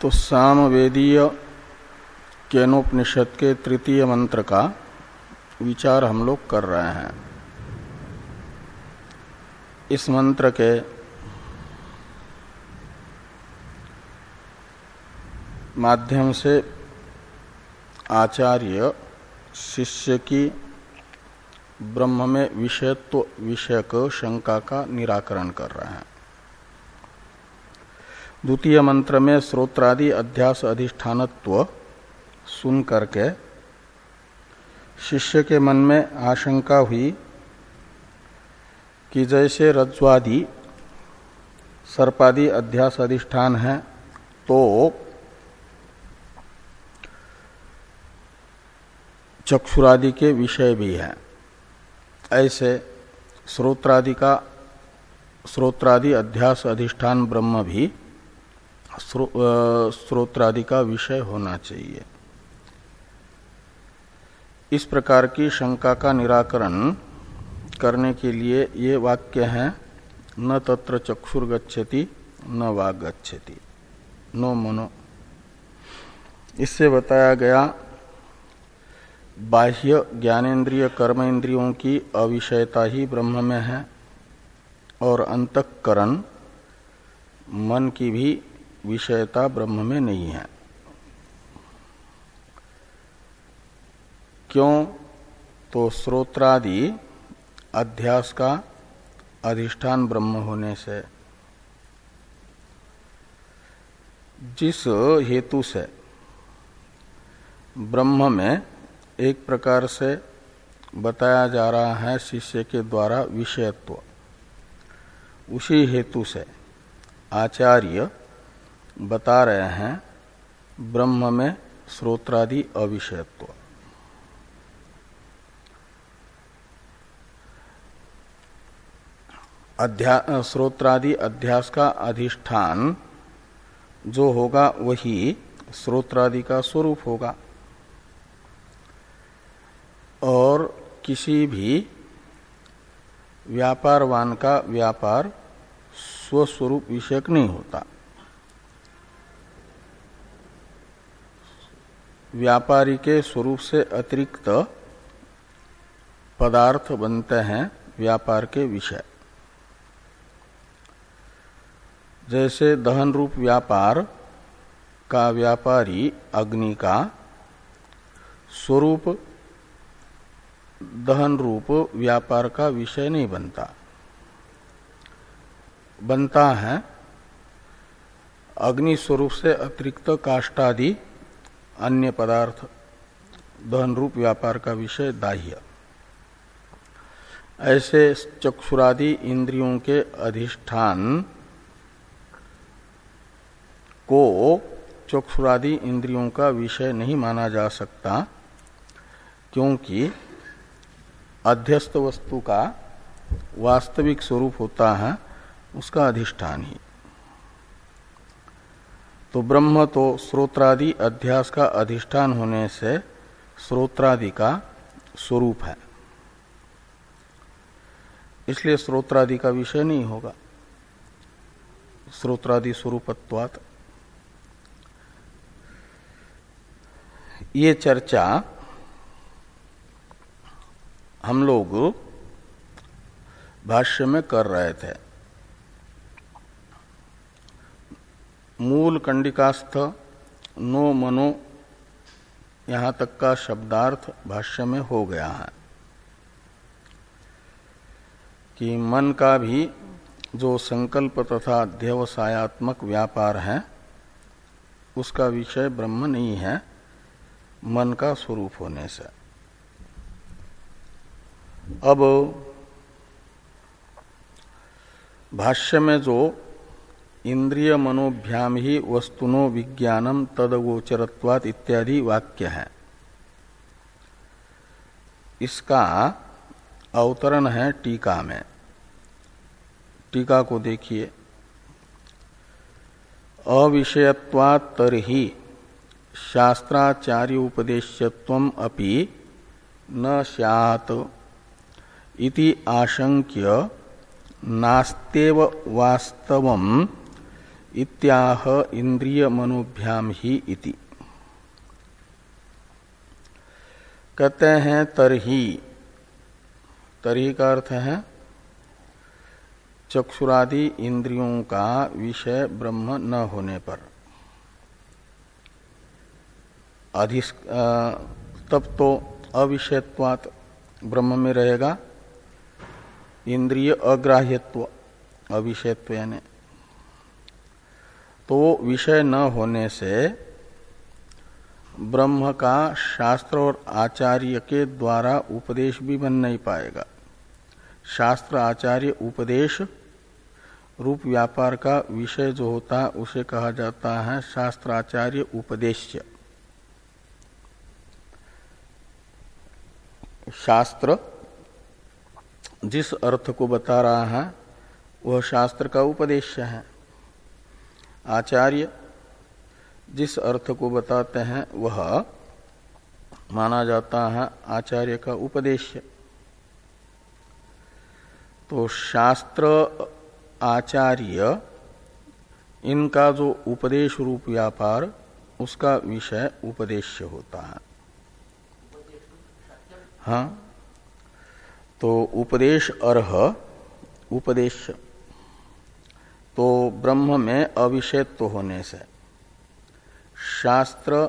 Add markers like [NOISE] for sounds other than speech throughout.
तो सामवेदीय केनोपनिषद के तृतीय मंत्र का विचार हम लोग कर रहे हैं। इस मंत्र के माध्यम से आचार्य शिष्य की ब्रह्म में विषयत्व, विषयक शंका का निराकरण कर रहे हैं। द्वितीय मंत्र में स्रोत्रादि अध्यास अधिष्ठानत्व सुन करके शिष्य के मन में आशंका हुई कि जैसे रज्वादि सर्पादि अध्यास अधिष्ठान है तो चक्षुरादि के विषय भी हैं। ऐसे श्रोत्रादि का, श्रोत्रादि अध्यास अधिष्ठान ब्रह्म भी स्रोत्रादि का विषय होना चाहिए। इस प्रकार की शंका का निराकरण करने के लिए ये वाक्य है, न तत्र चक्षुर गच्छति न वाग गच्छति। नो मनो। इससे बताया गया बाह्य ज्ञानेन्द्रिय कर्मेंद्रियों की अविषयता ही ब्रह्म में है, और अंतकरण मन की भी विषयता ब्रह्म में नहीं है। क्यों? तो स्रोत्रादि अध्यास का अधिष्ठान ब्रह्म होने से। जिस हेतु से ब्रह्म में एक प्रकार से बताया जा रहा है शिष्य के द्वारा विषयत्व, उसी हेतु से आचार्य बता रहे हैं, ब्रह्म में स्रोत्रादि अविषयत्व। अध्या अध्यास का अधिष्ठान जो होगा, वही स्रोत्रादि का स्वरूप होगा। और किसी भी व्यापारवान का व्यापार स्वस्वरूप विषयक नहीं होता। व्यापारी के स्वरूप से अतिरिक्त पदार्थ बनते हैं व्यापार के विषय। जैसे दहन रूप व्यापार का व्यापारी अग्नि का स्वरूप दहन रूप व्यापार का विषय नहीं बनता। बनता है अग्नि स्वरूप से अतिरिक्त काष्टादि अन्य पदार्थ दहन रूप व्यापार का विषय दाह्य। ऐसे चक्षुरादि इंद्रियों के अधिष्ठान को चक्षुरादि इंद्रियों का विषय नहीं माना जा सकता, क्योंकि अध्यस्त वस्तु का वास्तविक स्वरूप होता है, उसका अधिष्ठान ही। तो ब्रह्म तो स्रोत्रादि अध्यास का अधिष्ठान होने से स्रोत्रादि का स्वरूप है। इसलिए स्रोत्रादि का विषय नहीं होगा। स्रोत्रादि स्वरूपत्वात। ये चर्चा हम लोग भाष्य में कर रहे थे। मूल कंडिकास्थ नो मनो यहाँ तक का शब्दार्थ भाष्य में हो गया है कि मन का भी जो संकल्प तथा अध्यवसायत्मक व्यापार है, उसका विषय ब्रह्म नहीं है, मन का स्वरूप होने से। अब भाष्य में जो इंद्रिय मनोभ्याम ही वस्तुनो विज्ञानम तदगोचरत्वात इत्यादि वाक्य। है इसका अवतरण है टीका में। टीका को देखिए। अविषयत्वात तरही शास्त्राचार्य उपदेश्यत्व अपि न सैत इति आशंक्य नास्तेव वास्तवम इत्याह इंद्रिय मनोभ्याम ही इति। कहते हैं तरही। तरही का अर्थ है चक्षुरादि इंद्रियों का विषय ब्रह्म न होने पर। अधिस तब तो अविषयत्वात ब्रह्म में रहेगा। इंद्रिय अग्राह्यत्व, अविषयत्व यानी तो विषय न होने से ब्रह्म का शास्त्र और आचार्य के द्वारा उपदेश भी बन नहीं पाएगा। शास्त्र आचार्य उपदेश, रूप व्यापार का विषय जो होता है उसे कहा जाता है शास्त्राचार्य उपदेश्य। शास्त्र, जिस अर्थ को बता रहा है, वह शास्त्र का उपदेश्य है। आचार्य जिस अर्थ को बताते हैं वह माना जाता है आचार्य का उपदेश तो शास्त्र आचार्य इनका जो उपदेश रूप व्यापार, उसका विषय उपदेश्य होता है। हाँ तो उपदेश अर्ह, उपदेश। तो ब्रह्म में अविषेत्व होने से। शास्त्र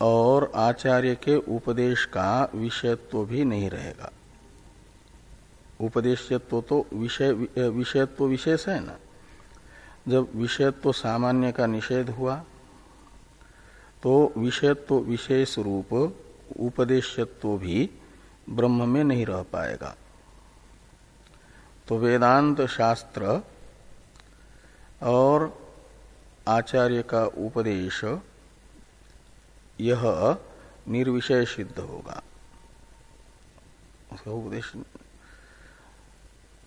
और आचार्य के उपदेश का विषयत्व भी नहीं रहेगा। उपदेशत्व तो विषय, विषयत्व विशेष है ना? जब विषयत्व सामान्य का निषेध हुआ तो विषयत्व विशेष रूप उपदेशत्व भी ब्रह्म में नहीं रह पाएगा। तो वेदांत शास्त्र और आचार्य का उपदेश, यह निर्विषय सिद्ध होगा। उसका उपदेश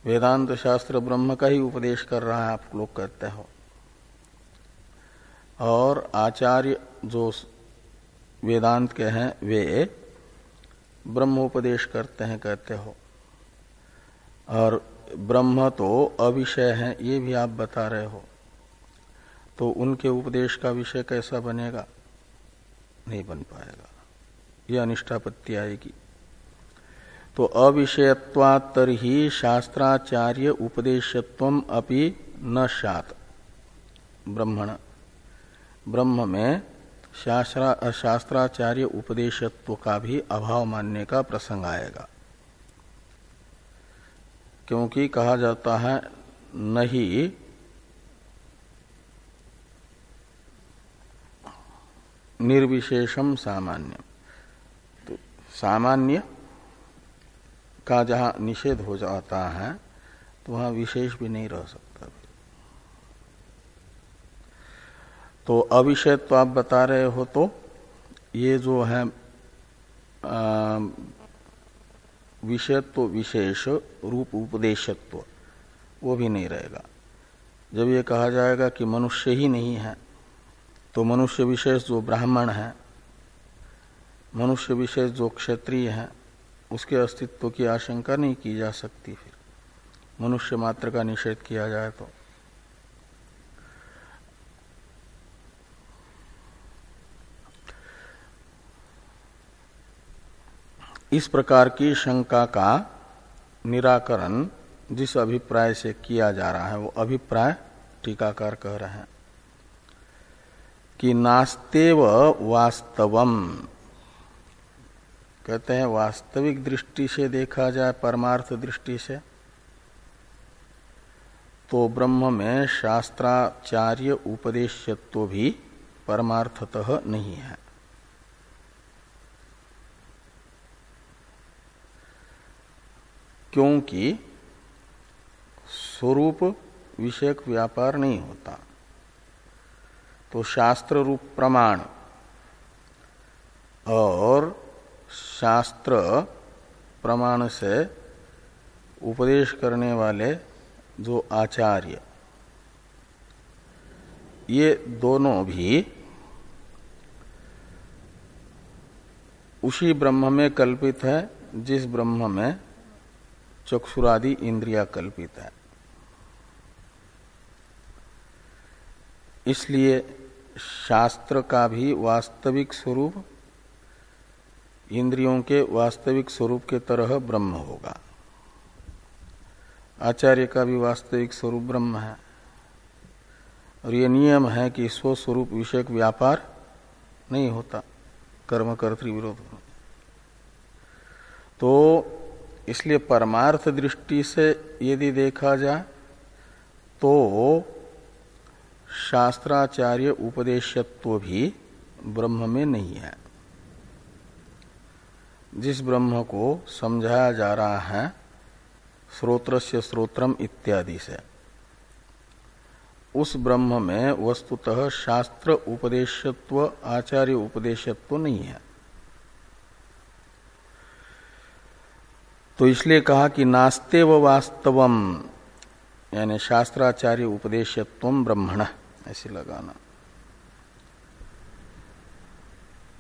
वेदांत शास्त्र ब्रह्म का ही उपदेश कर रहा है, आप लोग कहते हो। और आचार्य जो वेदांत के हैं, वे ब्रह्मोपदेश करते हैं कहते हो। और ब्रह्म तो अविषय है, ये भी आप बता रहे हो। तो उनके उपदेश का विषय कैसा बनेगा? नहीं बन पाएगा। यह अनिष्ठापत्ति आएगी। तो अविषयत्वा तरही शास्त्राचार्य उपदेशत्व अपि न सात ब्रह्मण। ब्रह्म में शास्त्रा, शास्त्राचार्य उपदेशत्व का भी अभाव मानने का प्रसंग आएगा। क्योंकि कहा जाता है, नहीं निर्विशेषम सामान्य तो सामान्य का जहाँ निषेध हो जाता है तो वहाँ विशेष भी नहीं रह सकता। तो अविषय तो आप बता रहे हो तो ये जो है विषयत्व विशेष, रूप उपदेशत्व, वो भी नहीं रहेगा। जब ये कहा जाएगा कि मनुष्य ही नहीं है तो मनुष्य विशेष जो ब्राह्मण है, मनुष्य विशेष जो क्षत्रिय है, उसके अस्तित्व की आशंका नहीं की जा सकती फिर। मनुष्य मात्र का निषेध किया जाए तो। इस प्रकार की शंका का निराकरण जिस अभिप्राय से किया जा रहा है, वो अभिप्राय टीकाकार कह रहे हैं। कि नास्तेव वास्तवम। कहते हैं, वास्तविक दृष्टि से देखा जाए, परमार्थ दृष्टि से तो ब्रह्म में शास्त्राचार्य उपदेशत्व भी परमार्थतः नहीं है। क्योंकि स्वरूप विषयक व्यापार नहीं होता। तो शास्त्र रूप प्रमाण। और शास्त्र प्रमाण से उपदेश करने वाले जो आचार्य, ये दोनों भी उसी ब्रह्म में कल्पित है, जिस ब्रह्म में चक्षुरादि इंद्रिया कल्पित है। इसलिए शास्त्र का भी वास्तविक स्वरूप, इंद्रियों के वास्तविक स्वरूप के तरह ब्रह्म होगा। आचार्य का भी वास्तविक स्वरूप ब्रह्म है। और ये नियम है कि स्वस्वरूप विषयक व्यापार नहीं होता, कर्म कर्तृ विरोध। तो इसलिए परमार्थ दृष्टि से यदि देखा जाए तो शास्त्राचार्य उपदेशत्व भी ब्रह्म में नहीं है। जिस ब्रह्म को समझाया जा रहा है स्रोत्र से स्रोत्रम इत्यादि से, उस ब्रह्म में वस्तुतः शास्त्र उपदेशत्व, आचार्य उपदेशत्व नहीं है। तो इसलिए कहा कि नास्ते व वास्तवम, यानी शास्त्राचार्य उपदेशत्व ब्रह्मण। ऐसे लगाना।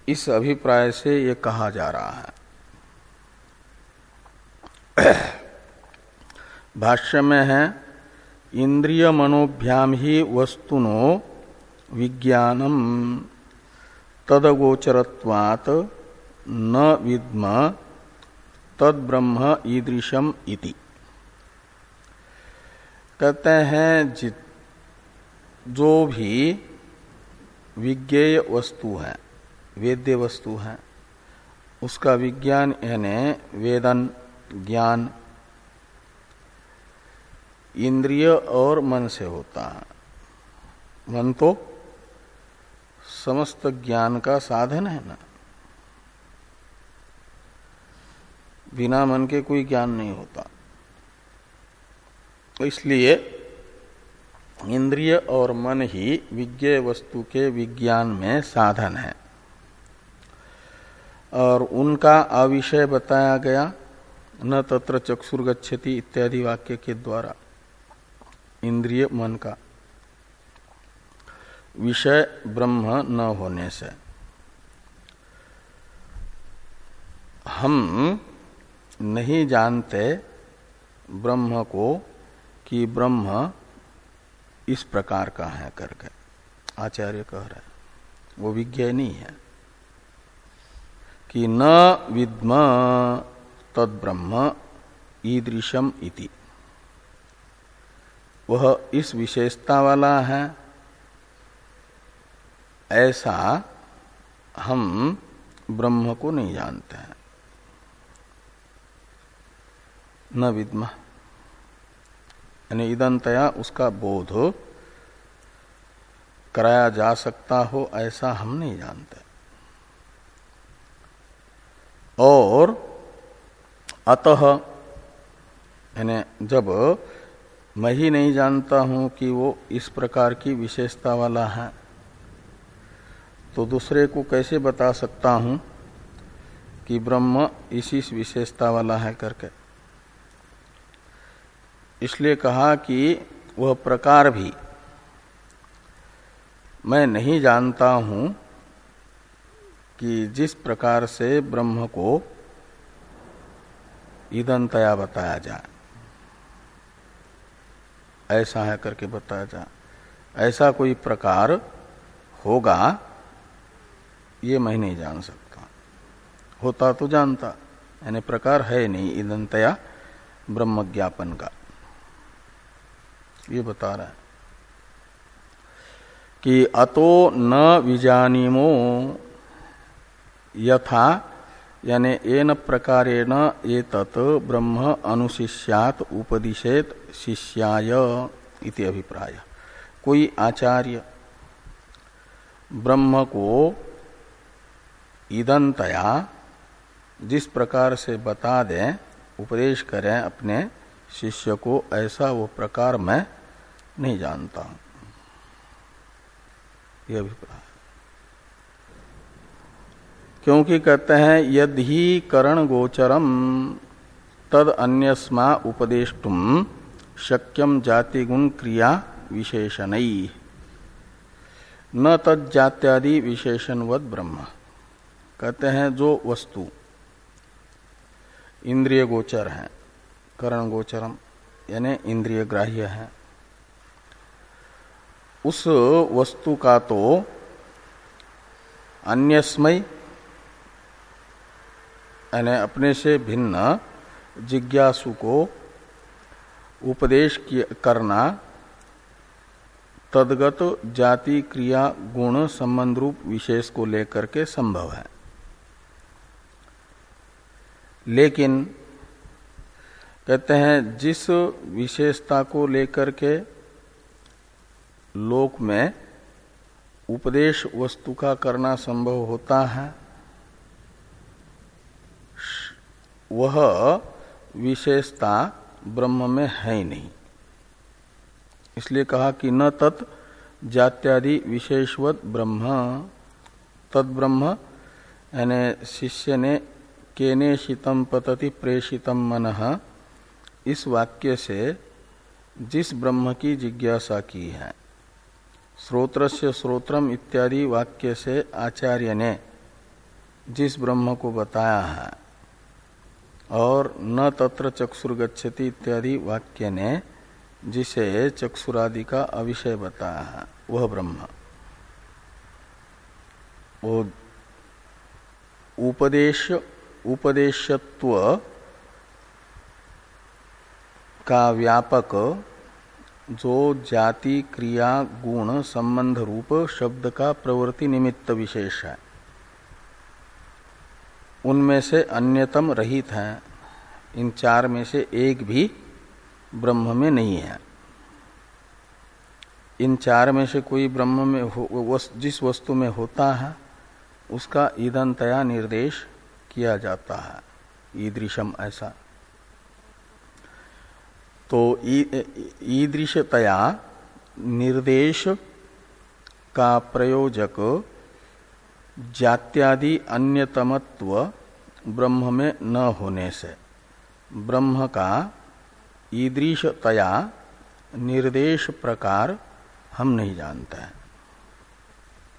इस अभिप्राय से ये कहा जा रहा है। [CLEARS THROAT] भाष्य में है, इंद्रिय मनोभ्याम ही वस्तुनो विज्ञानम। तदगोचरत्वात् न विद्म तद ब्रह्म ईदृशम इति। कहते हैं, जित जो भी विज्ञेय वस्तु है, वेद्य वस्तु है, उसका विज्ञान यानी वेदन, ज्ञान इंद्रिय और मन से होता है। मन तो समस्त ज्ञान का साधन है ना। बिना मन के कोई ज्ञान नहीं होता। तो इसलिए इंद्रिय और मन ही विज्ञ वस्तु के विज्ञान में साधन है। और उनका अविषय बताया गया, न तत्र चक्षुर्गछति इत्यादि वाक्य के द्वारा, इंद्रिय मन का। विषय ब्रह्म न होने से। हम नहीं जानते ब्रह्म को कि ब्रह्म इस प्रकार का है करके। आचार्य कह रहे हैं, वो विज्ञानी है कि न विद्म तद ब्रह्म ईदृशम इति। वह इस विशेषता वाला है, ऐसा हम ब्रह्म को नहीं जानते हैं। न विद्मा। यानी इदंतया उसका बोध कराया जा सकता हो ऐसा हम नहीं जानते। और अतः, यानी जब मैं ही नहीं जानता हूँ कि वो इस प्रकार की विशेषता वाला है तो दूसरे को कैसे बता सकता हूँ कि ब्रह्म इसी विशेषता वाला है करके? इसलिए कहा कि वह प्रकार भी मैं नहीं जानता हूँ कि जिस प्रकार से ब्रह्म को ईदनतया बताया जाए। ऐसा है करके बताया जाए। ऐसा कोई प्रकार होगा, ये मैं नहीं जान सकता। होता तो जानता, यानी प्रकार है नहीं ईदंतया ब्रह्म ज्ञापन का। ये बता रहा है कि अतो न विजानीमो यथा, यानी एन प्रकारेण ये तत् ब्रह्म अनुशिष्यात उपदिशेत शिष्याय इति अभिप्राय। कोई आचार्य ब्रह्म को ईदंतया जिस प्रकार से बता दें, उपदेश करें अपने शिष्य को, ऐसा वो प्रकार मैं नहीं जानता। यह अभिप्राय। क्योंकि कहते हैं यद ही करण गोचरम, तद अन्यस्मा उपदेष्टुम शक्यम जाति गुण क्रिया विशेषण। न तद जात्यादि विशेषणवद ब्रह्म। कहते हैं, जो वस्तु, इंद्रिय गोचर है, करण गोचरम, यानी इंद्रिय ग्राह्य है उस वस्तु का तो अन्यस्मय यानी अपने से भिन्न जिज्ञासु को उपदेश करना तदगत जाति क्रिया गुण संबंध रूप विशेष को लेकर के संभव है। लेकिन कहते हैं जिस विशेषता को लेकर के लोक में उपदेश वस्तु का करना संभव होता है। वह विशेषता ब्रह्म में है ही नहीं। इसलिए कहा कि न तत् जात्यादि विशेषवत ब्रह्म। तद ब्रह्म, यानी शिष्य ने केने शीतम पतति प्रेषितम मन, इस वाक्य से जिस ब्रह्म की जिज्ञासा की है। स्रोत्र से स्रोत्रम इत्यादि वाक्य से आचार्य ने जिस ब्रह्म को बताया है और न तत्र चक्षुर्गछति इत्यादि वाक्य ने जिसे चक्षुरादि का अविषय बताया है, वह ब्रह्म। वो उपदेश, उपदेशत्व का व्यापक जो जाति, क्रिया, गुण, संबंध रूप, शब्द का प्रवृत्ति निमित्त विशेष है। उनमें से अन्यतम रहित है। इन चार में से एक भी ब्रह्म में नहीं है। इन चार में से कोई ब्रह्म में जिस वस्तु में होता है, उसका ईदनतया निर्देश किया जाता है। ईदृशम ऐसा। तो ईदृशतया निर्देश का प्रयोजक जात्यादि अन्यतमत्व ब्रह्म में न होने से। ब्रह्म का ईदृशतया निर्देश प्रकार हम नहीं जानते हैं।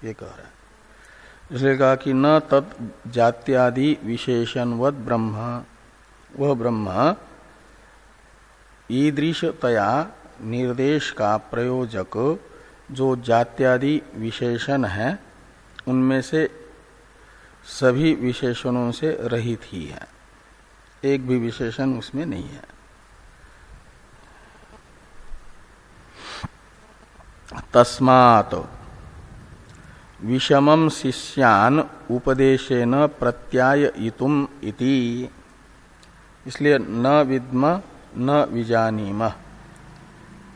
ये कह रहे हैं। इसलिए कहा कि न तत् जात्यादि विशेषणवत ब्रह्म, वह ब्रह्म ईदृशतया निर्देश का प्रयोजक जो जात्यादि विशेषण है, उनमें से सभी विशेषणों से रहित ही है। एक भी विशेषण उसमें नहीं है। तस्मात विषमम शिष्यान उपदेशेन प्रत्यायितुम इति। इसलिए न विद्म न विजानीम।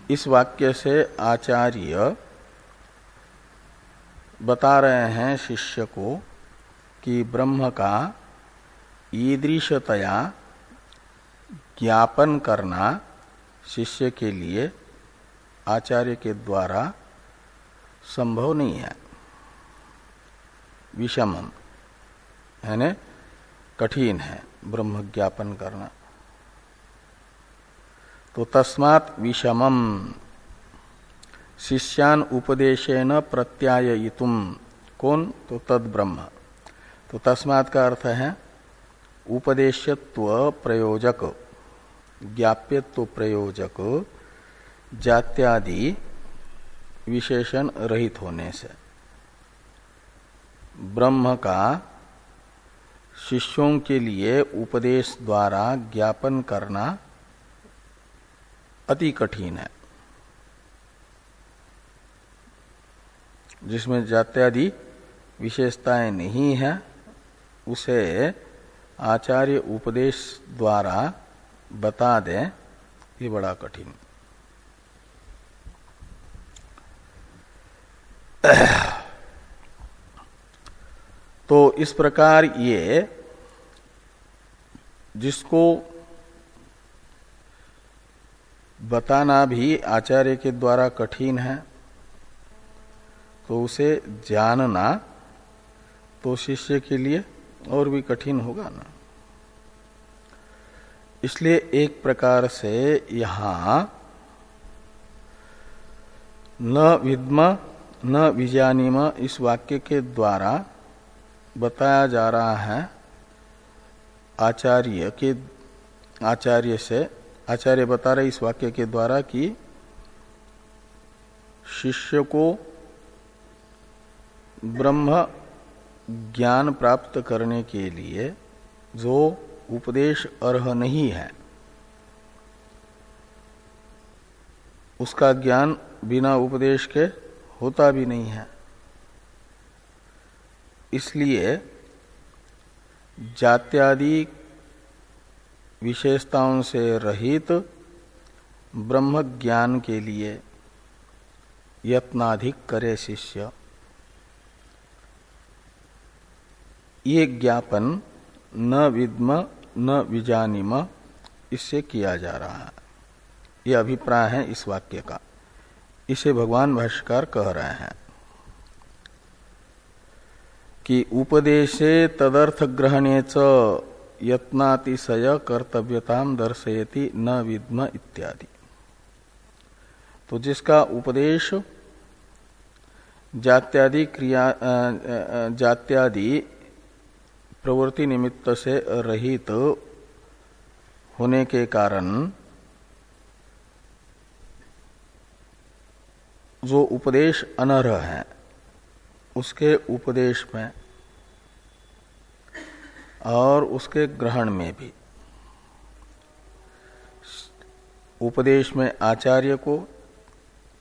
इस वाक्य से आचार्य बता रहे हैं शिष्य को कि ब्रह्म का ईदृशतया ज्ञापन करना शिष्य के लिए आचार्य के द्वारा संभव नहीं है। विषमम, यानी कठिन है ब्रह्म ज्ञापन करना। तो तस्मात विषमम। शिष्यान उपदेशेन प्रत्यायितुम कौन? तो तद ब्रह्म तो तस्मात का अर्थ है? उपदेशत्व प्रयोजक ज्ञाप्यत्व प्रयोजक जात्यादि विशेषण रहित होने से। ब्रह्म का शिष्यों के लिए उपदेश द्वारा ज्ञापन करना अति कठिन है। जिसमें जात्यादि विशेषताएँ नहीं है, उसे आचार्य उपदेश द्वारा बता दे, ये बड़ा कठिन। तो इस प्रकार ये जिसको बताना भी आचार्य के द्वारा कठिन है। तो उसे जानना तो शिष्य के लिए और भी कठिन होगा ना। इसलिए एक प्रकार से यहाँ न विद्म, न विजानीम इस वाक्य के द्वारा बताया जा रहा है आचार्य के, आचार्य से आचार्य बता रहे इस वाक्य के द्वारा कि शिष्य को ब्रह्म ज्ञान प्राप्त करने के लिए जो उपदेश अर्ह नहीं है, उसका ज्ञान बिना उपदेश के होता भी नहीं है। इसलिए जात्यादि विशेषताओं से रहित ब्रह्म ज्ञान के लिए यत्नाधिक करे शिष्य। ये ज्ञापन न विद्म न विजानिम, इससे किया जा रहा है। ये अभिप्राय है इस वाक्य का। इसे भगवान भाष्कर कह रहे हैं कि उपदेशे तदर्थ ग्रहणे च यत्नातिशय कर्तव्यता दर्शयति न विद्म इत्यादि। तो जिसका उपदेश जात्यादि क्रिया जात्यादि प्रवृत्ति निमित्त से रहित होने के कारण जो उपदेश अनर्ह है, उसके उपदेश में और उसके ग्रहण में भी। उपदेश में आचार्य को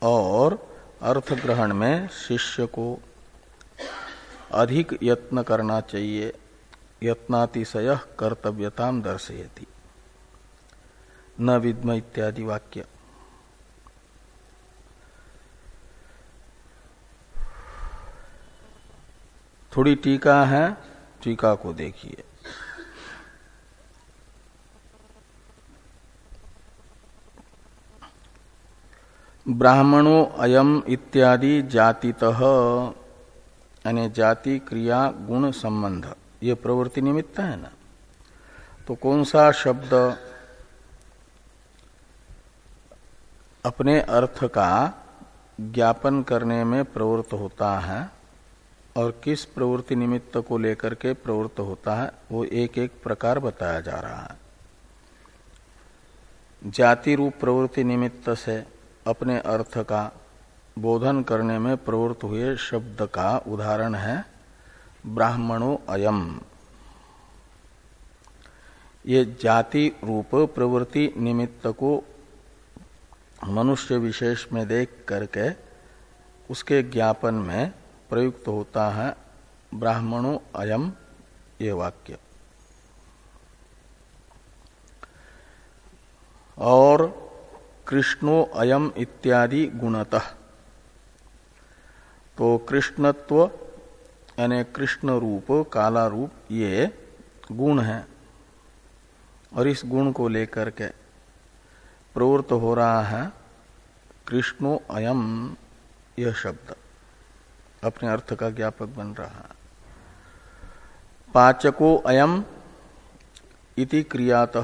और अर्थ ग्रहण में शिष्य को अधिक यत्न करना चाहिए, यत्नातिशय कर्तव्यता दर्शयति। न विद्म इत्यादि वाक्य। थोड़ी टीका है, टीका को देखिए। ब्राह्मणो अयम इत्यादि जातित। यानी जाति, क्रिया, गुण संबंध। ये प्रवृत्ति निमित्त है ना? तो कौन सा शब्द अपने अर्थ का ज्ञापन करने में प्रवृत्त होता है और किस प्रवृत्ति निमित्त को लेकर के प्रवृत्त होता है, वो एक एक प्रकार बताया जा रहा है। जाति रूप प्रवृत्ति निमित्त से अपने अर्थ का बोधन करने में प्रवृत्त हुए शब्द का उदाहरण है ब्राह्मणो अयम। ये जाति रूप प्रवृत्ति निमित्त को मनुष्य विशेष में देख करके उसके ज्ञापन में प्रयुक्त होता है ब्राह्मणो अयम ये वाक्य। और कृष्णो अयम इत्यादि गुणतः। तो कृष्णत्व यानी कृष्ण रूप काला रूप ये गुण है। और इस गुण को लेकर के प्रवृत्त हो रहा है कृष्णो अयम यह शब्द। अपने अर्थ का ज्ञापक बन रहा है। पाचको अयम इति क्रियात।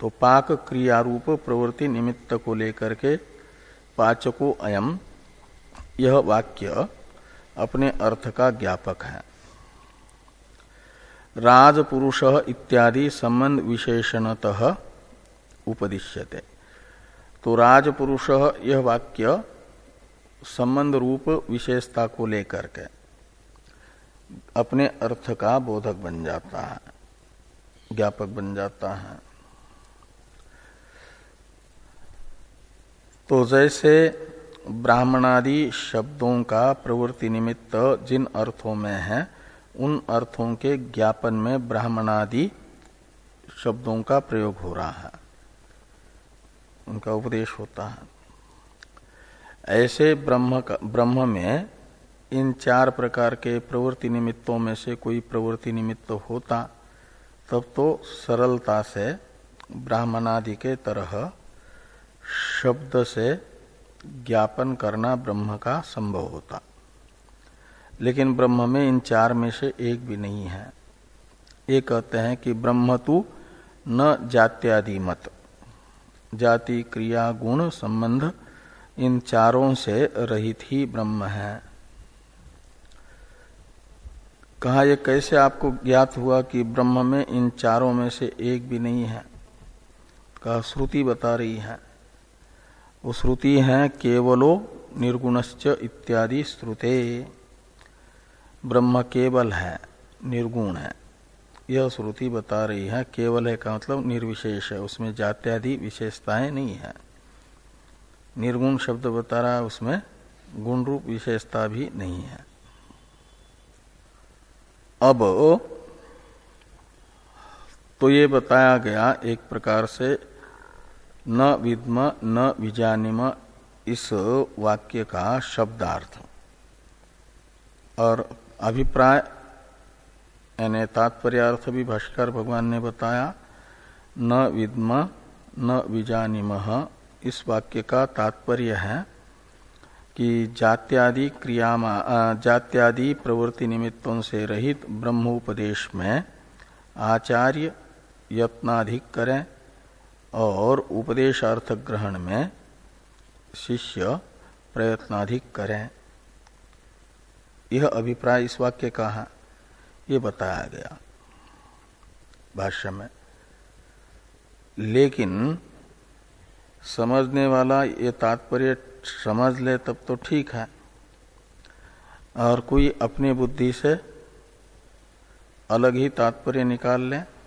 तो पाक क्रिया रूप प्रवृत्ति निमित्त को लेकर के पाचको अयम, यह वाक्य अपने अर्थ का ज्ञापक है। राजपुरुष इत्यादि संबंध विशेषणतः उपदिश्यते। तो राजपुरुष यह वाक्य संबंध रूप विशेषता को लेकर के अपने अर्थ का बोधक बन जाता है, ज्ञापक बन जाता है। तो जैसे ब्राह्मणादि शब्दों का प्रवृत्ति निमित्त जिन अर्थों में है, उन अर्थों के ज्ञापन में ब्राह्मणादि शब्दों का प्रयोग हो रहा है। उनका उपदेश होता है। ऐसे ब्रह्म ब्रह्म में इन चार प्रकार के प्रवृत्ति निमित्तों में से कोई प्रवृत्ति निमित्त होता, तब तो सरलता से ब्राह्मणादि के तरह शब्द से ज्ञापन करना ब्रह्म का संभव होता। लेकिन ब्रह्म में इन चार में से एक भी नहीं है। ये कहते हैं कि ब्रह्म तु न जात्यादि मत। जाति, क्रिया, गुण संबंध इन चारों से रहित ही ब्रह्म है। कहा यह कैसे आपको ज्ञात हुआ कि ब्रह्म में इन चारों में से एक भी नहीं है? कहा, श्रुति बता रही है। वो श्रुति है केवलो निर्गुणश्च इत्यादि श्रुते। ब्रह्म केवल है, निर्गुण है। यह श्रुति बता रही है, केवल है का मतलब निर्विशेष है, उसमें जात्यादि विशेषताएँ नहीं है। निर्गुण शब्द बता रहा है, उसमें गुण रूप विशेषता भी नहीं है। अब तो ये बताया गया एक प्रकार से न विद्म, न विजानिम, इस वाक्य का शब्दार्थ। और अभिप्राय, यानी तात्पर्यार्थ भी भाष्कर भगवान ने बताया, न विद्म, न विजानिम, इस वाक्य का तात्पर्य है कि जात्यादि क्रिया जात्यादि प्रवृत्ति निमित्तों से रहित ब्रह्मोपदेश में आचार्य यत्नाधिक करें और उपदेशार्थ ग्रहण में शिष्य प्रयत्नाधिक करें। यह अभिप्राय इस वाक्य का है। ये बताया गया भाष्य में। लेकिन समझने वाला ये तात्पर्य समझ ले तब तो ठीक है। और कोई अपनी बुद्धि से अलग ही तात्पर्य निकाल ले।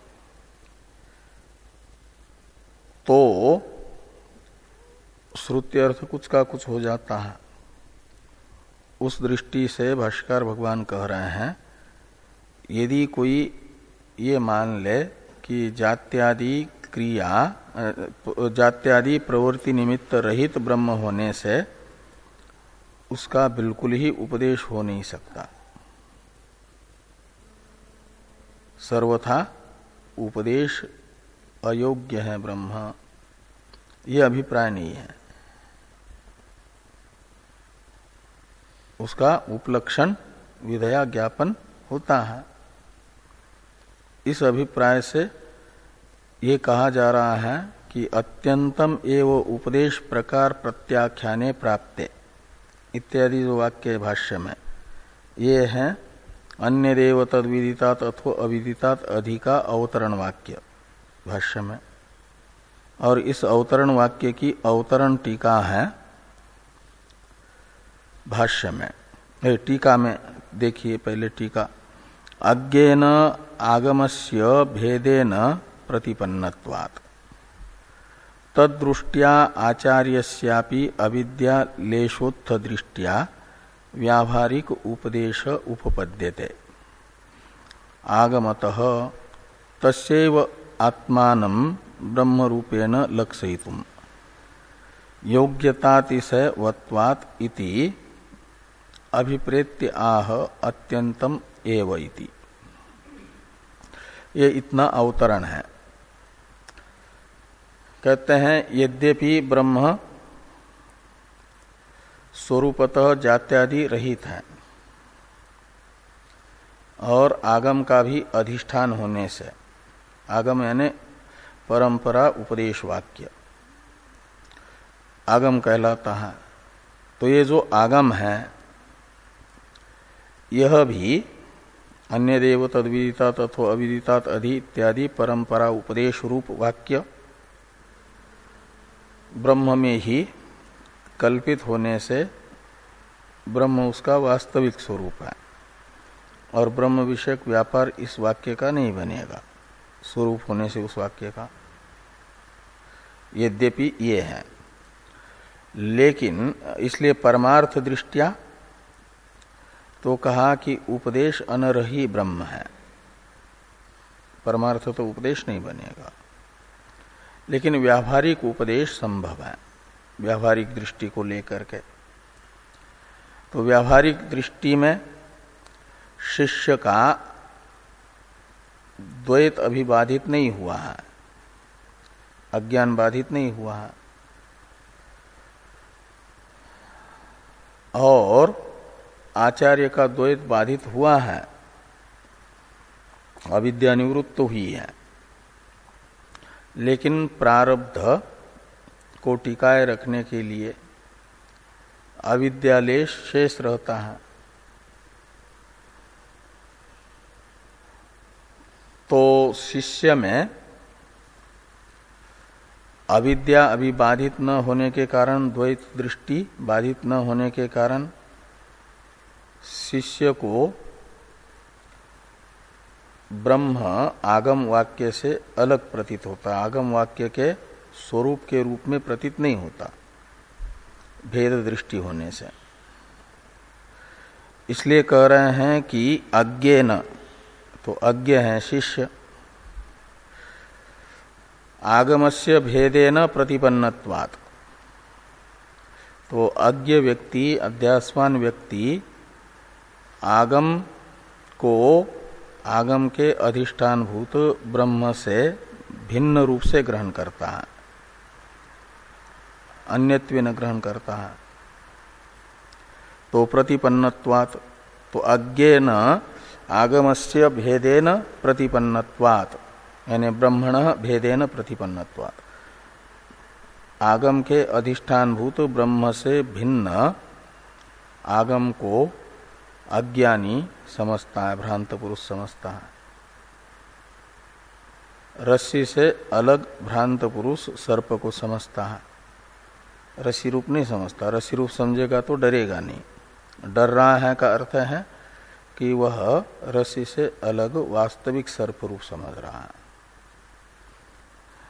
तो श्रुति अर्थ कुछ का कुछ हो जाता है। उस दृष्टि से भाष्कर भगवान कह रहे हैं, यदि कोई ये मान ले कि जात्यादि क्रिया जात्यादि प्रवृत्ति निमित्त रहित ब्रह्म होने से उसका बिल्कुल ही उपदेश हो नहीं सकता। सर्वथा उपदेश अयोग्य है ब्रह्म। ये अभिप्राय नहीं है। उसका उपलक्षण विधया ज्ञापन होता है। इस अभिप्राय से ये कहा जा रहा है कि अत्यंतम एव उपदेश प्रकार प्रत्याख्याने प्राप्ते, इत्यादि जो वाक्य भाष्य में, ये है अन्य देव तद विदितात अथवा अविदितात अधिका अवतरण वाक्य। भाष्य में। और इस अवतरण वाक्य की अवतरण टीका है भाष्य में। टीका में देखिए पहले टीका। अज्ञेन आगमस्य भेदेन प्रतिपन्नत्वात्। तदृष्टिया आचार्यस्यापि अविद्या लेशोत्थ दृष्टिया व्यावहारिक उपदेश उपपद्यते। आगमत तस्व आत्मान ब्रह्म रूपेण लक्षयितुम योग्यतातिशयवत्वात् इति अभिप्रेत्य आह अत्यंतम एव इति। ये इतना अवतरण है। कहते हैं, यद्यपि ब्रह्म स्वरूपतः जात्यादि रहित है और आगम का भी अधिष्ठान होने से आगम यानी परंपरा उपदेश वाक्य। आगम कहलाता है। तो ये जो आगम है, यह भी अन्य देव तद्विदिता तथो अविदिता अधि इत्यादि परंपरा उपदेश रूप वाक्य ब्रह्म में ही कल्पित होने से ब्रह्म उसका वास्तविक स्वरूप है और ब्रह्म विषयक व्यापार इस वाक्य का नहीं बनेगा। स्वरूप होने से उस वाक्य का। यद्यपि ये है। लेकिन इसलिए परमार्थ दृष्टिया तो कहा कि उपदेश अनरही ब्रह्म है। परमार्थ तो उपदेश नहीं बनेगा। लेकिन व्यावहारिक उपदेश संभव है, व्यावहारिक दृष्टि को लेकर के। तो व्यावहारिक दृष्टि में शिष्य का द्वैत अभी बाधित नहीं हुआ है। अज्ञान बाधित नहीं हुआ है। और आचार्य का द्वैत बाधित हुआ है। अविद्या तो हुई है। लेकिन प्रारब्ध को टिकाए रखने के लिए अविद्यालेश शेष रहता है। तो शिष्य में अविद्या अभी बाधित न होने के कारण, द्वैत दृष्टि बाधित न होने के कारण शिष्य को ब्रह्म आगम वाक्य से अलग प्रतीत होता आगम वाक्य के स्वरूप के रूप में प्रतीत नहीं होता, भेद दृष्टि होने से। इसलिए कह रहे हैं कि अज्ञे न तो अज्ञ है शिष्य। आगमस्य भेदेन प्रतिपन्नत्वात्। तो अज्ञ व्यक्ति, अध्यासवान व्यक्ति, आगम को आगम के अधिष्ठान भूत ब्रह्म से भिन्न रूप से ग्रहण करता है। अन्यत्व न ग्रहण करता है। तो प्रतिपन्नत्वात्। तो अज्ञे न आगमस्य भेदेन प्रतिपन्नत्वात्। यानी ब्रह्मण भेदेन प्रतिपन्नत्वात्। आगम के अधिष्ठान भूत ब्रह्म से भिन्न आगम को अज्ञानी समझता है, भ्रांत पुरुष समझता है। रस्सी से अलग भ्रांत पुरुष सर्प को समझता है। रस्सी रूप नहीं समझता। रस्सी रूप समझेगा तो डरेगा नहीं। डर रहा है का अर्थ है? कि वह रसी से अलग वास्तविक सर्प रूप समझ रहा है।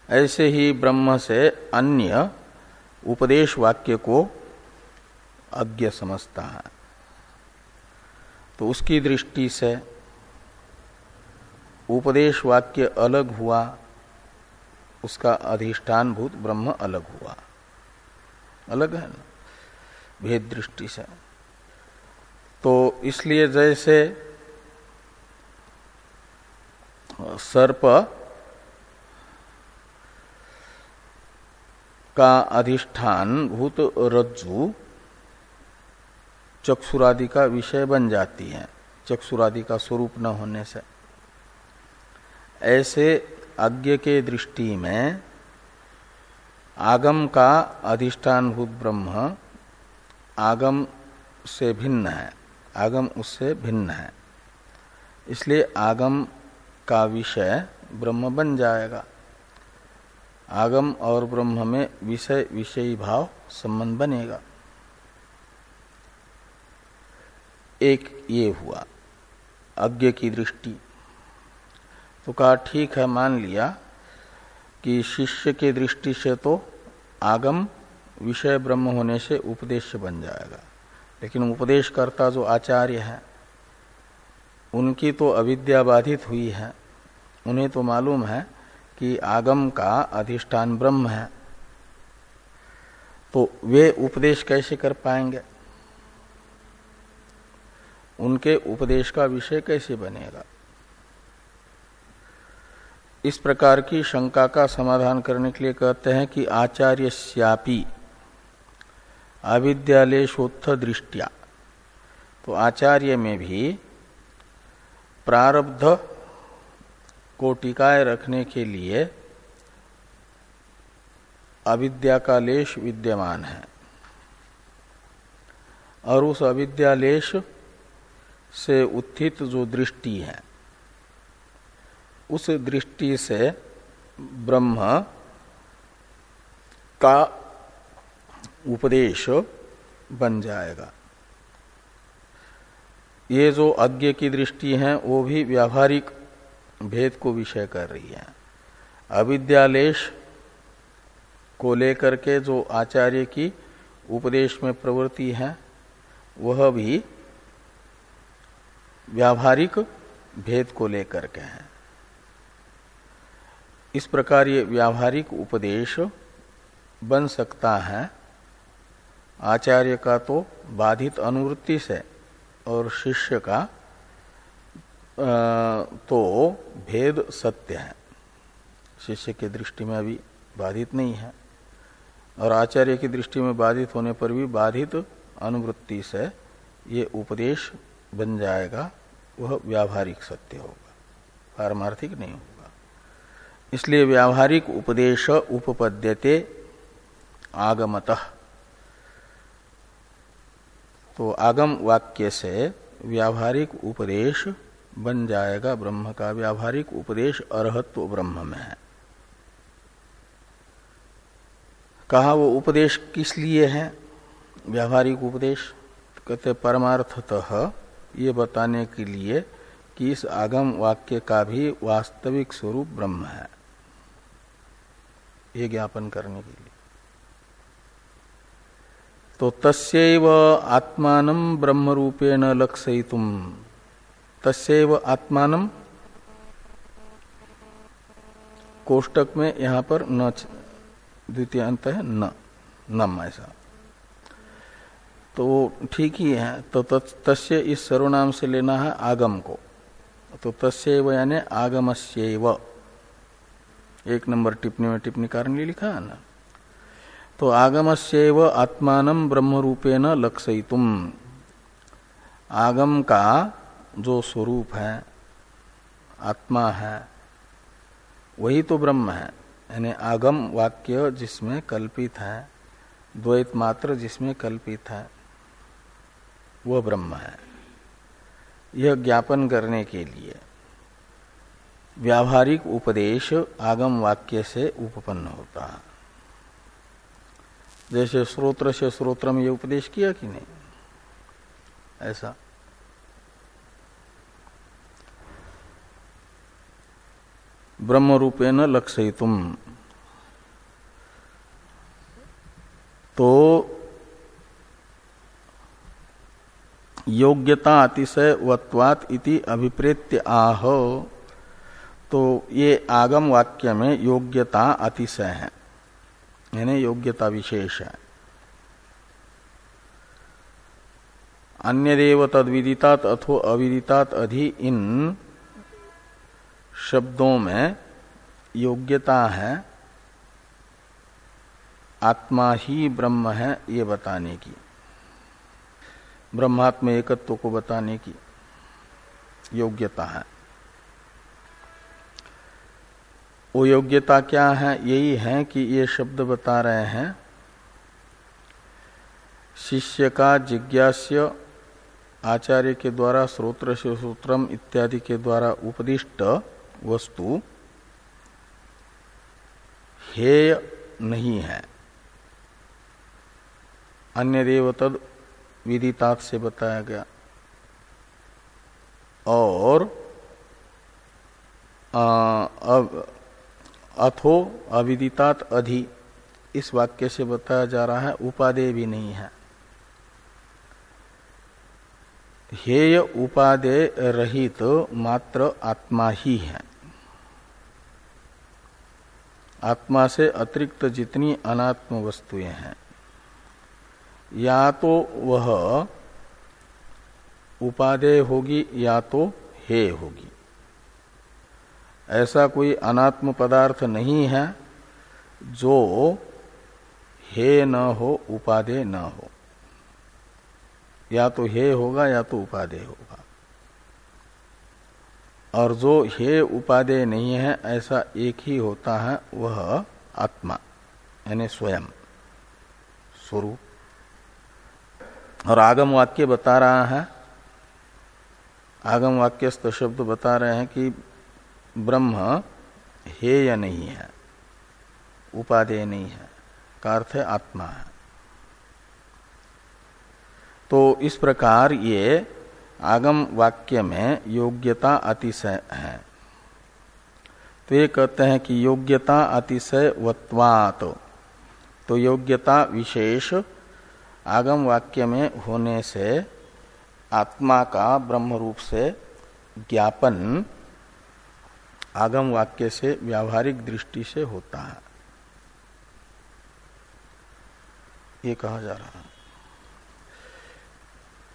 ऐसे ही ब्रह्म से अन्य उपदेश वाक्य को अज्ञ समझता है। तो उसकी दृष्टि से उपदेश वाक्य अलग हुआ, उसका अधिष्ठान भूत ब्रह्म अलग हुआ। अलग है ना? भेद दृष्टि से। तो इसलिए जैसे सर्प का अधिष्ठान, भूत रज्जु, चक्षुरादि का विषय बन जाती है, चक्षुरादि का स्वरूप न होने से। ऐसे अज्ञ के दृष्टि में आगम का अधिष्ठान भूत ब्रह्म आगम से भिन्न है। आगम उससे भिन्न है। इसलिए आगम का विषय ब्रह्म बन जाएगा। आगम और ब्रह्म में विषय, विषयी भाव संबंध बनेगा। एक ये हुआ, अज्ञ की दृष्टि। तो कहा, ठीक है, मान लिया कि शिष्य के दृष्टि से तो आगम विषय ब्रह्म होने से उपदेश बन जाएगा। लेकिन उपदेश करता जो आचार्य है, उनकी तो अविद्या बाधित हुई है। उन्हें तो मालूम है कि आगम का अधिष्ठान ब्रह्म है। तो वे उपदेश कैसे कर पाएँगे? उनके उपदेश का विषय कैसे बनेगा? इस प्रकार की शंका का समाधान करने के लिए कहते हैं कि आचार्य श्यापी अविद्यालेशोत्थ दृष्टिया तो आचार्य में भी प्रारब्ध को टिकाए रखने के लिए अविद्या का लेश विद्यमान है। और उस अविद्यालेश से उत्थित जो दृष्टि है, उस दृष्टि से ब्रह्म का उपदेश बन जाएगा। ये जो अज्ञ की दृष्टि है, वो भी व्यावहारिक भेद को विषय कर रही है। अविद्यालेश को लेकर के जो आचार्य की उपदेश में प्रवृत्ति है, वह भी व्यावहारिक भेद को लेकर के है। इस प्रकार ये व्यावहारिक उपदेश बन सकता है। आचार्य का तो बाधित अनुवृत्ति से और शिष्य का तो भेद सत्य है। शिष्य की दृष्टि में अभी बाधित नहीं है और आचार्य की दृष्टि में बाधित होने पर भी बाधित अनुवृत्ति से ये उपदेश बन जाएगा, वह व्यावहारिक सत्य होगा, पारमार्थिक नहीं होगा। इसलिए व्यावहारिक उपदेश उपपद्यते आगमत। तो आगम वाक्य से व्यावहारिक उपदेश बन जाएगा ब्रह्म का। व्यावहारिक उपदेश अरहत्व ब्रह्म में है। कहा वो उपदेश किस लिए है? व्यावहारिक उपदेश, कहते परमार्थतः, ये बताने के लिए कि इस आगम वाक्य का भी वास्तविक स्वरूप ब्रह्म है। ये ज्ञापन करने के लिए। तो तस्व आत्मान ब्रह्म रूपेण लक्षयितुम। तस्व आत्मान कोष्टक में यहाँ पर न द्वितीय अंत है, न, नम ऐसा। तो ठीक ही है तो तस्य इस सर्वनाम से लेना है आगम को। तो तस्व यानी आगमस्यव। एक नंबर टिप्पणी में टिप्पणी कारण लिखा है ना? तो आगमस्यव आत्मान ब्रह्म रूपेण लक्षयितुम। आगम का जो स्वरूप है, आत्मा है, वही तो ब्रह्म है। यानी आगम वाक्य जिसमें कल्पित है, द्वैत मात्र जिसमें कल्पित है वह ब्रह्म है। यह ज्ञापन करने के लिए व्यावहारिक उपदेश आगम वाक्य से उपपन्न होता। है जैसे स्रोत्र से स्रोत्र में यह उपदेश किया कि नहीं? ऐसा। ब्रह्म रूपेण लक्षयितुम। तो योग्यता अतिशय वत्वात इति अभिप्रेत्य आह। तो ये आगम वाक्य में योग्यता अतिशय है। यानी योग्यता विशेष है। अन्य देव तद विदितात अथो अविदितात अधि इन शब्दों में योग्यता है, आत्मा ही ब्रह्म है ये बताने की। ब्रह्मात्म एकत्व को बताने की योग्यता है। वो योग्यता क्या है? यही है कि ये शब्द बता रहे हैं। शिष्य का जिज्ञास्य आचार्य के द्वारा स्रोत्र से सूत्रम इत्यादि के द्वारा उपदिष्ट वस्तु हेय नहीं है। अन्य देव तद विदितात से बताया गया। और अथो अविदितात अधि। इस वाक्य से बताया जा रहा है, उपादेय भी नहीं है। हेय उपादेय रहित तो मात्र आत्मा ही है। आत्मा से अतिरिक्त जितनी अनात्म वस्तुएँ हैं। या तो वह उपादेय होगी, या तो हे होगी। ऐसा कोई अनात्म पदार्थ नहीं है जो हे न हो उपादेय न हो। या तो हे होगा, या तो उपादेय होगा। और जो हे उपादेय नहीं है, ऐसा एक ही होता है, वह आत्मा, यानी स्वयं, स्वरूप। और आगम वाक्य बता रहा है, आगम वाक्यस्थ शब्द बता रहे हैं कि ब्रह्म हे या नहीं है, उपादेय नहीं है, का अर्थ है आत्मा है। तो इस प्रकार ये आगम वाक्य में योग्यता अतिशय है। तो ये कहते हैं कि योग्यता अतिशय वत्वात तो योग्यता विशेष आगम वाक्य में होने से आत्मा का ब्रह्म रूप से ज्ञापन आगम वाक्य से, व्यावहारिक दृष्टि से होता है। ये कहा जा रहा है।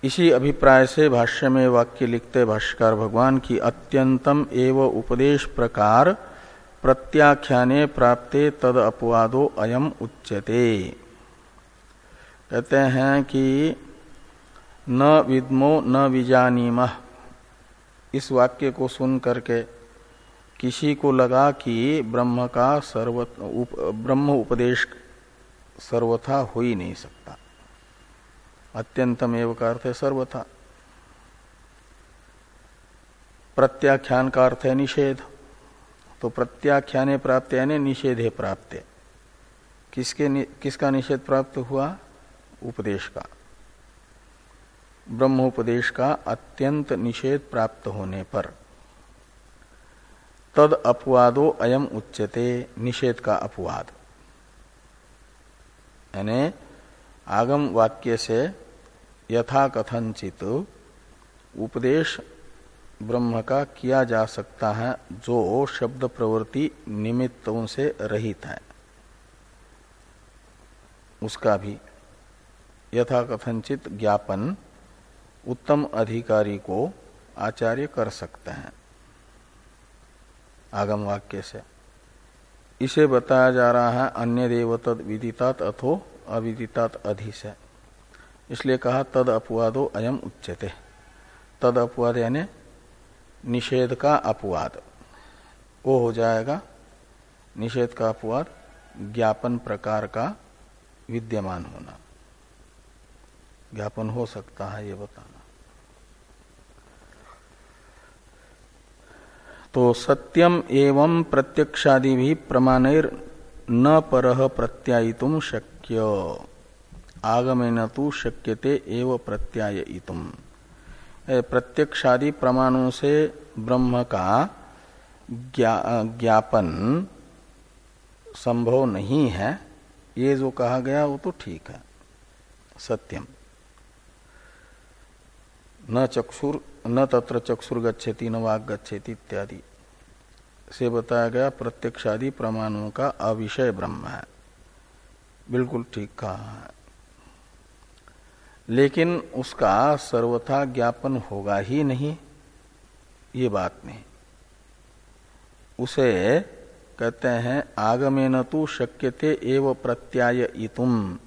इसी अभिप्राय से भाष्य में वाक्य लिखते भाष्यकार भगवान की अत्यंतम एव उपदेश प्रकार, प्रत्याख्याने प्राप्ते तद अपवादो अयम उच्यते। कहते हैं कि न विद्मो न विजानीम। इस वाक्य को सुन करके किसी को लगा कि ब्रह्म का सर्व उप, ब्रह्म उपदेश सर्वथा हो ही नहीं सकता। अत्यंतम एवं का अर्थ है सर्वथा। प्रत्याख्यान का अर्थ है निषेध। तो प्रत्याख्याने प्राप्त यानी निषेधे प्राप्त। किसके नि, किसका निषेध प्राप्त हुआ? उपदेश का। ब्रह्मोपदेश का अत्यंत निषेध प्राप्त होने पर। तद अपवादो अयम उच्चते निषेध का अपवाद। यानी आगम वाक्य से यथा कथनचित उपदेश ब्रह्म का किया जा सकता है जो शब्द प्रवृत्ति निमित्तों से रहित है। उसका भी यथा कथनचित ज्ञापन उत्तम अधिकारी को आचार्य कर सकते हैं। आगम वाक्य से। इसे बताया जा रहा है अन्य देव तद विदितात अथो अविदितात अधि से। इसलिए कहा, तद अपवादो अयम उच्चते तद अपवाद यानी निषेध का अपवाद। वो हो जाएगा निषेध का अपवाद, ज्ञापन प्रकार का विद्यमान होना। ज्ञापन हो सकता है ये बताना। तो सत्यम एवं प्रत्यक्षादि भी प्रमाणेर न पर प्रत्यायितुम शक्य। आगमेन तो शक्यते एव प्रत्यायितुम। प्रत्यक्षादि प्रमाणों से ब्रह्म का ज्ञापन संभव नहीं है। ये जो कहा गया वो तो ठीक है। सत्यम। न चक्षुर, न तत्र चक्षुर गच्छेति न वाग गच्छेति इत्यादि। से बताया गया प्रत्यक्षादि प्रमाणों का अविषय ब्रह्म है। बिल्कुल ठीक कहा है। लेकिन उसका सर्वथा ज्ञापन होगा ही नहीं ये बात नहीं। उसे कहते हैं आगमे न तो शक्यते एव प्रत्याय इतुम।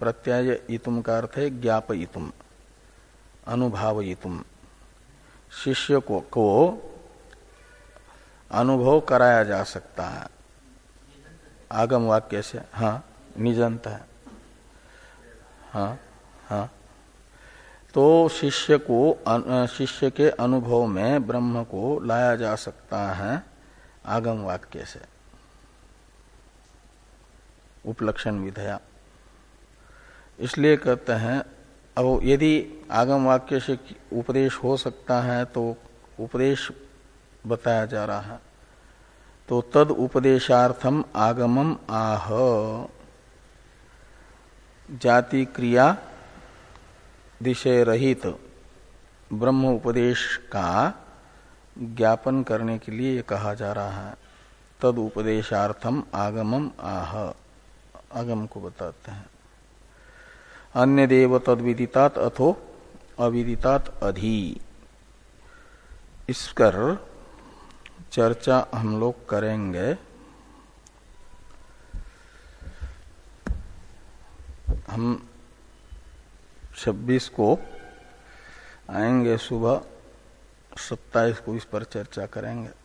प्रत्याय इतुम का अर्थ है ज्ञाप इतुम अनुभाव इतुम। शिष्य को, को अनुभव कराया जा सकता है। आगम वाक्य से हाँ निजंत है। हाँ हाँ। तो शिष्य को शिष्य के अनुभव में ब्रह्म को लाया जा सकता है आगम वाक्य से। उपलक्षण विधया। इसलिए कहते हैं, अब यदि आगम वाक्य से उपदेश हो सकता है तो उपदेश बताया जा रहा है। तो तद उपदेशार्थम आगमम आह। जाति क्रिया दिशय रहित ब्रह्म उपदेश का ज्ञापन करने के लिए कहा जा रहा है। तद उपदेशार्थम आगमम आह। आगम को बताते हैं। अन्य देव तद विदितात अथो अविदितात अधि। इस कर चर्चा हम लोग करेंगे। हम 26 को आएँगे सुबह 27 को इस पर चर्चा करेंगे।